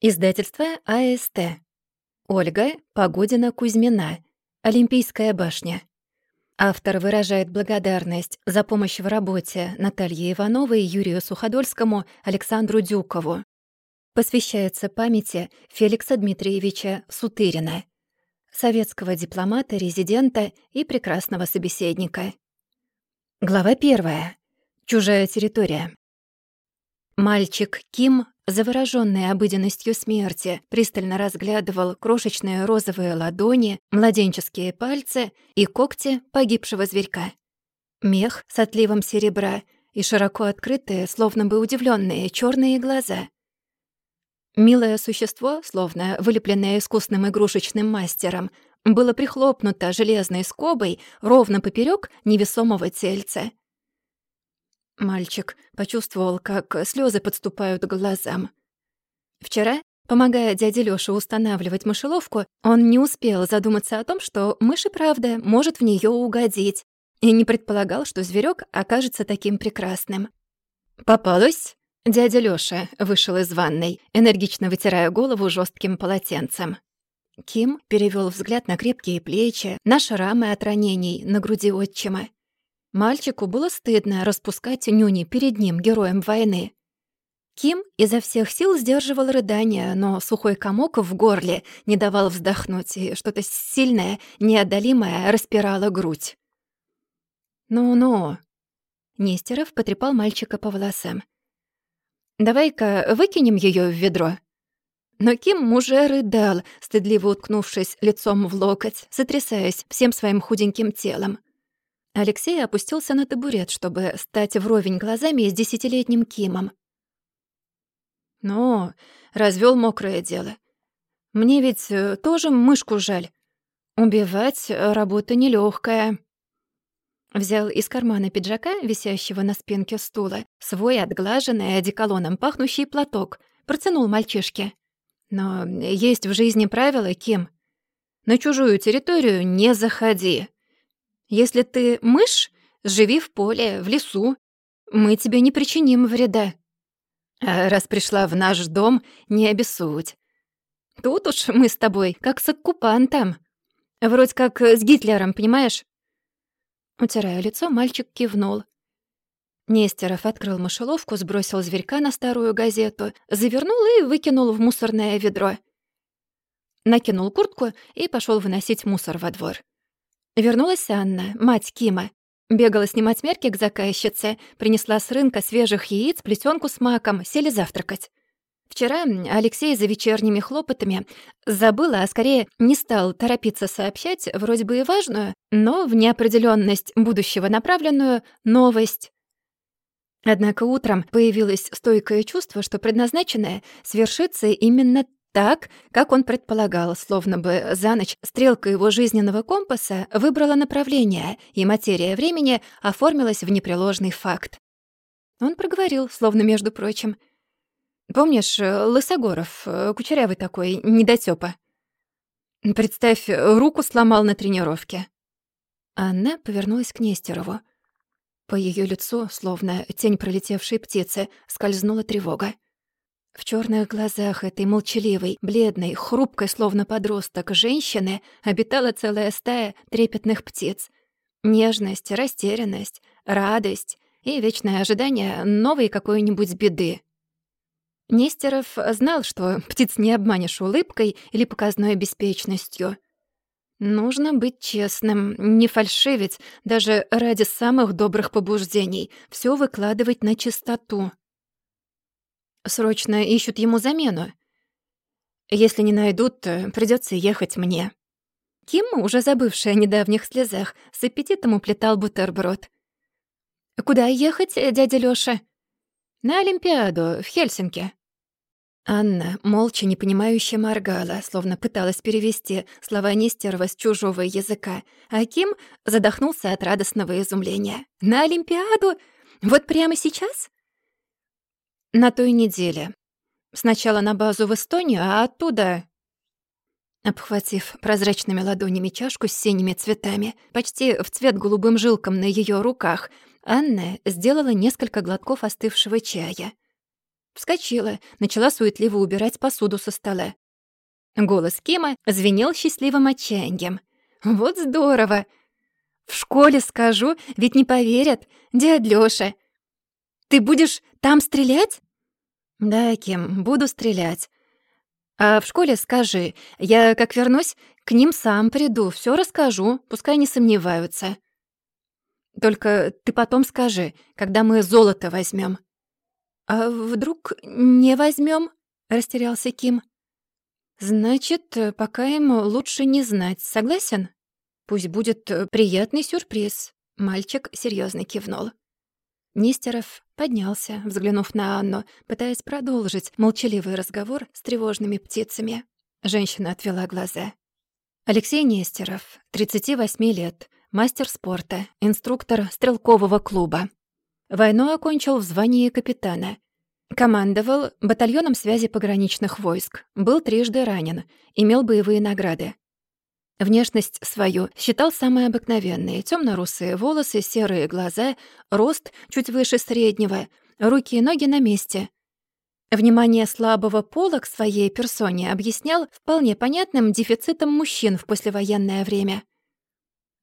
Издательство АСТ. Ольга Погодина-Кузьмина. Олимпийская башня. Автор выражает благодарность за помощь в работе Наталье Ивановой, Юрию Суходольскому, Александру Дюкову. Посвящается памяти Феликса Дмитриевича Сутырина, советского дипломата, резидента и прекрасного собеседника. Глава первая. Чужая территория. Мальчик Ким заворожённый обыденностью смерти, пристально разглядывал крошечные розовые ладони, младенческие пальцы и когти погибшего зверька. Мех с отливом серебра и широко открытые, словно бы удивленные черные глаза. Милое существо, словно вылепленное искусным игрушечным мастером, было прихлопнуто железной скобой ровно поперек невесомого тельца. Мальчик почувствовал, как слезы подступают к глазам. Вчера, помогая дяде Лёше устанавливать мышеловку, он не успел задуматься о том, что мышь и правда может в нее угодить, и не предполагал, что зверек окажется таким прекрасным. «Попалась?» Дядя Лёша вышел из ванной, энергично вытирая голову жестким полотенцем. Ким перевел взгляд на крепкие плечи, на шрамы от ранений на груди отчима. Мальчику было стыдно распускать нюни перед ним, героем войны. Ким изо всех сил сдерживал рыдания, но сухой комок в горле не давал вздохнуть, и что-то сильное, неодолимое распирало грудь. «Ну-ну», — Нестеров потрепал мальчика по волосам. «Давай-ка выкинем ее в ведро». Но Ким уже рыдал, стыдливо уткнувшись лицом в локоть, сотрясаясь всем своим худеньким телом. Алексей опустился на табурет, чтобы стать вровень глазами с десятилетним Кимом. «Ну, развел мокрое дело. Мне ведь э, тоже мышку жаль. Убивать э, работа нелегкая. Взял из кармана пиджака, висящего на спинке стула, свой отглаженный одеколоном пахнущий платок, протянул мальчишке. Но есть в жизни правила, Ким. На чужую территорию не заходи. Если ты мышь, живи в поле, в лесу. Мы тебе не причиним вреда. А раз пришла в наш дом, не обессудь. Тут уж мы с тобой как с оккупантом. Вроде как с Гитлером, понимаешь?» Утирая лицо, мальчик кивнул. Нестеров открыл мышеловку, сбросил зверька на старую газету, завернул и выкинул в мусорное ведро. Накинул куртку и пошел выносить мусор во двор. Вернулась Анна, мать Кима. Бегала снимать мерки к заказчице, принесла с рынка свежих яиц, плетёнку с маком, сели завтракать. Вчера Алексей за вечерними хлопотами забыла, а скорее не стал торопиться сообщать вроде бы и важную, но в неопределённость будущего направленную новость. Однако утром появилось стойкое чувство, что предназначенное свершится именно так, как он предполагал, словно бы за ночь стрелка его жизненного компаса выбрала направление, и материя времени оформилась в непреложный факт. Он проговорил, словно между прочим. «Помнишь, Лысогоров, кучерявый такой, недотёпа? Представь, руку сломал на тренировке». Анна повернулась к Нестерову. По её лицу, словно тень пролетевшей птицы, скользнула тревога. В черных глазах этой молчаливой, бледной, хрупкой, словно подросток, женщины обитала целая стая трепетных птиц. Нежность, растерянность, радость и вечное ожидание новой какой-нибудь беды. Нестеров знал, что птиц не обманешь улыбкой или показной беспечностью. Нужно быть честным, не фальшивить, даже ради самых добрых побуждений, все выкладывать на чистоту. Срочно ищут ему замену. Если не найдут, то придётся ехать мне. Ким, уже забывшая о недавних слезах, с аппетитом уплетал бутерброд. «Куда ехать, дядя Лёша?» «На Олимпиаду, в Хельсинки». Анна молча непонимающе моргала, словно пыталась перевести слова Нестерова с чужого языка, а Ким задохнулся от радостного изумления. «На Олимпиаду? Вот прямо сейчас?» На той неделе. Сначала на базу в Эстонию, а оттуда... Обхватив прозрачными ладонями чашку с синими цветами, почти в цвет голубым жилкам на ее руках, Анна сделала несколько глотков остывшего чая. Вскочила, начала суетливо убирать посуду со стола. Голос Кима звенел счастливым отчаянием. «Вот здорово! В школе скажу, ведь не поверят. Дядь Лёша, ты будешь там стрелять?» «Да, Ким, буду стрелять. А в школе скажи, я, как вернусь, к ним сам приду, все расскажу, пускай не сомневаются. Только ты потом скажи, когда мы золото возьмем. «А вдруг не возьмем? растерялся Ким. «Значит, пока ему лучше не знать, согласен? Пусть будет приятный сюрприз», — мальчик серьезно кивнул. Нестеров поднялся, взглянув на Анну, пытаясь продолжить молчаливый разговор с тревожными птицами. Женщина отвела глаза. Алексей Нестеров, 38 лет, мастер спорта, инструктор стрелкового клуба. Войну окончил в звании капитана. Командовал батальоном связи пограничных войск, был трижды ранен, имел боевые награды. Внешность свою считал самой обыкновенной. Темно-русые волосы, серые глаза, рост чуть выше среднего, руки и ноги на месте. Внимание слабого пола к своей персоне объяснял вполне понятным дефицитом мужчин в послевоенное время —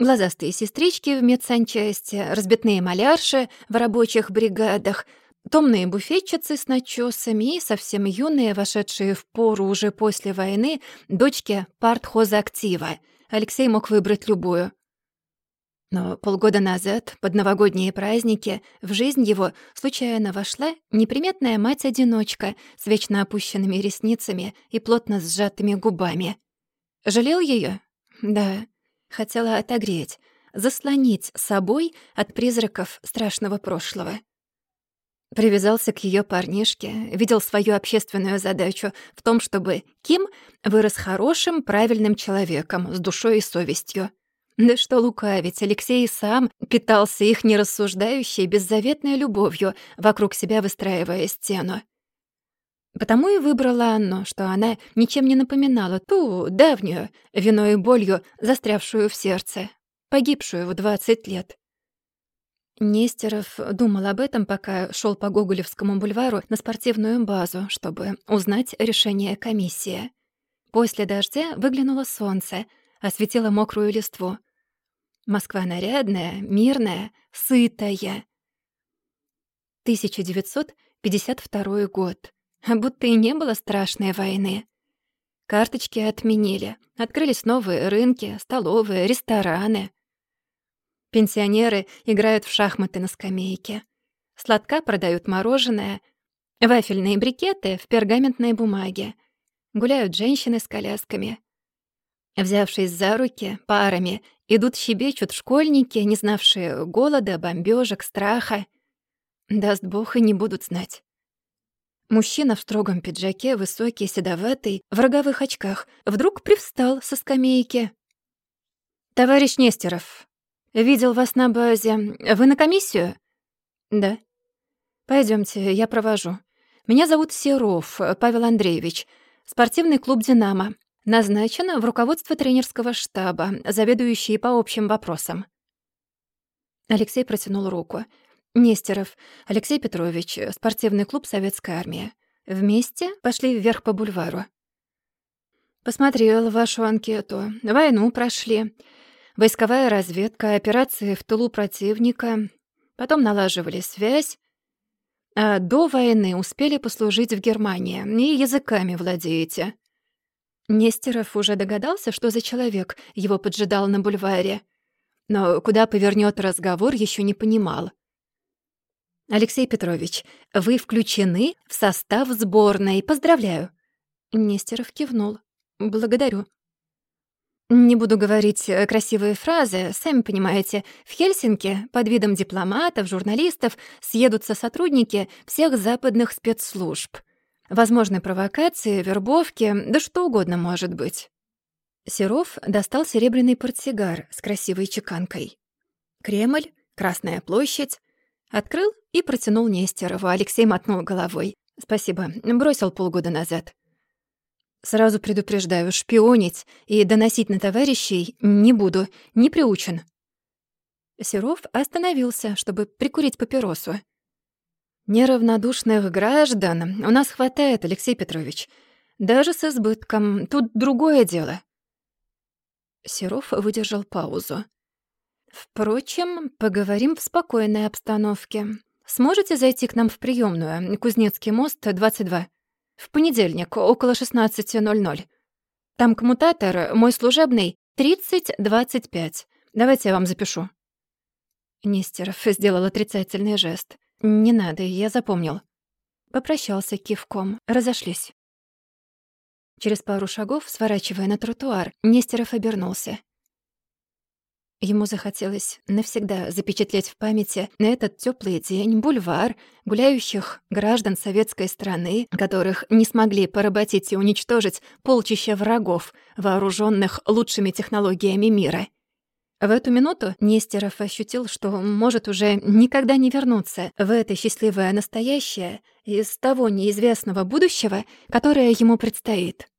Глазастые сестрички в медсанчасти, разбитные малярши в рабочих бригадах, томные буфетчицы с начесами и совсем юные, вошедшие в пору уже после войны, дочки партхозактива. Алексей мог выбрать любую. Но полгода назад, под новогодние праздники, в жизнь его случайно вошла неприметная мать-одиночка с вечно опущенными ресницами и плотно сжатыми губами. Жалел ее? Да. Хотела отогреть, заслонить собой от призраков страшного прошлого. Привязался к ее парнишке, видел свою общественную задачу в том, чтобы Ким вырос хорошим, правильным человеком, с душой и совестью. Да что лукавить, Алексей сам питался их нерассуждающей, беззаветной любовью, вокруг себя выстраивая стену. Потому и выбрала Анну, что она ничем не напоминала ту давнюю, виной и болью, застрявшую в сердце, погибшую в 20 лет. Нестеров думал об этом, пока шел по Гоголевскому бульвару на спортивную базу, чтобы узнать решение комиссии. После дождя выглянуло солнце, осветило мокрую листву. Москва нарядная, мирная, сытая. 1952 год. Будто и не было страшной войны. Карточки отменили. Открылись новые рынки, столовые, рестораны. Пенсионеры играют в шахматы на скамейке. Сладка продают мороженое. Вафельные брикеты в пергаментной бумаге. Гуляют женщины с колясками. Взявшись за руки, парами, идут щебечут школьники, не знавшие голода, бомбёжек, страха. Даст бог, и не будут знать. Мужчина в строгом пиджаке, высокий, седоватый, в роговых очках, вдруг привстал со скамейки. «Товарищ Нестеров, видел вас на базе. Вы на комиссию?» «Да». Пойдемте, я провожу. Меня зовут Серов Павел Андреевич, спортивный клуб «Динамо». Назначен в руководство тренерского штаба, заведующий по общим вопросам». Алексей протянул руку. Нестеров Алексей Петрович, спортивный клуб «Советская армия». Вместе пошли вверх по бульвару. Посмотрел вашу анкету. Войну прошли. Войсковая разведка, операции в тылу противника. Потом налаживали связь. А до войны успели послужить в Германии и языками владеете. Нестеров уже догадался, что за человек его поджидал на бульваре. Но куда повернет разговор, еще не понимал. «Алексей Петрович, вы включены в состав сборной. Поздравляю!» Нестеров кивнул. «Благодарю». Не буду говорить э, красивые фразы, сами понимаете. В Хельсинки под видом дипломатов, журналистов съедутся сотрудники всех западных спецслужб. Возможны провокации, вербовки, да что угодно может быть. Серов достал серебряный портсигар с красивой чеканкой. Кремль, Красная площадь, Открыл и протянул Нестерову. Алексей мотнул головой. «Спасибо. Бросил полгода назад». «Сразу предупреждаю, шпионить и доносить на товарищей не буду. Не приучен». Серов остановился, чтобы прикурить папиросу. Неравнодушных граждан у нас хватает, Алексей Петрович. Даже с избытком. Тут другое дело. Серов выдержал паузу. Впрочем, поговорим в спокойной обстановке. Сможете зайти к нам в приемную, Кузнецкий мост, 22, в понедельник, около 16.00. Там коммутатор, мой служебный, 3025. Давайте я вам запишу». Нестеров сделал отрицательный жест. «Не надо, я запомнил». Попрощался кивком, разошлись. Через пару шагов, сворачивая на тротуар, Нестеров обернулся. Ему захотелось навсегда запечатлеть в памяти на этот теплый день бульвар гуляющих граждан советской страны, которых не смогли поработить и уничтожить полчища врагов, вооруженных лучшими технологиями мира. В эту минуту Нестеров ощутил, что может уже никогда не вернуться в это счастливое настоящее из того неизвестного будущего, которое ему предстоит.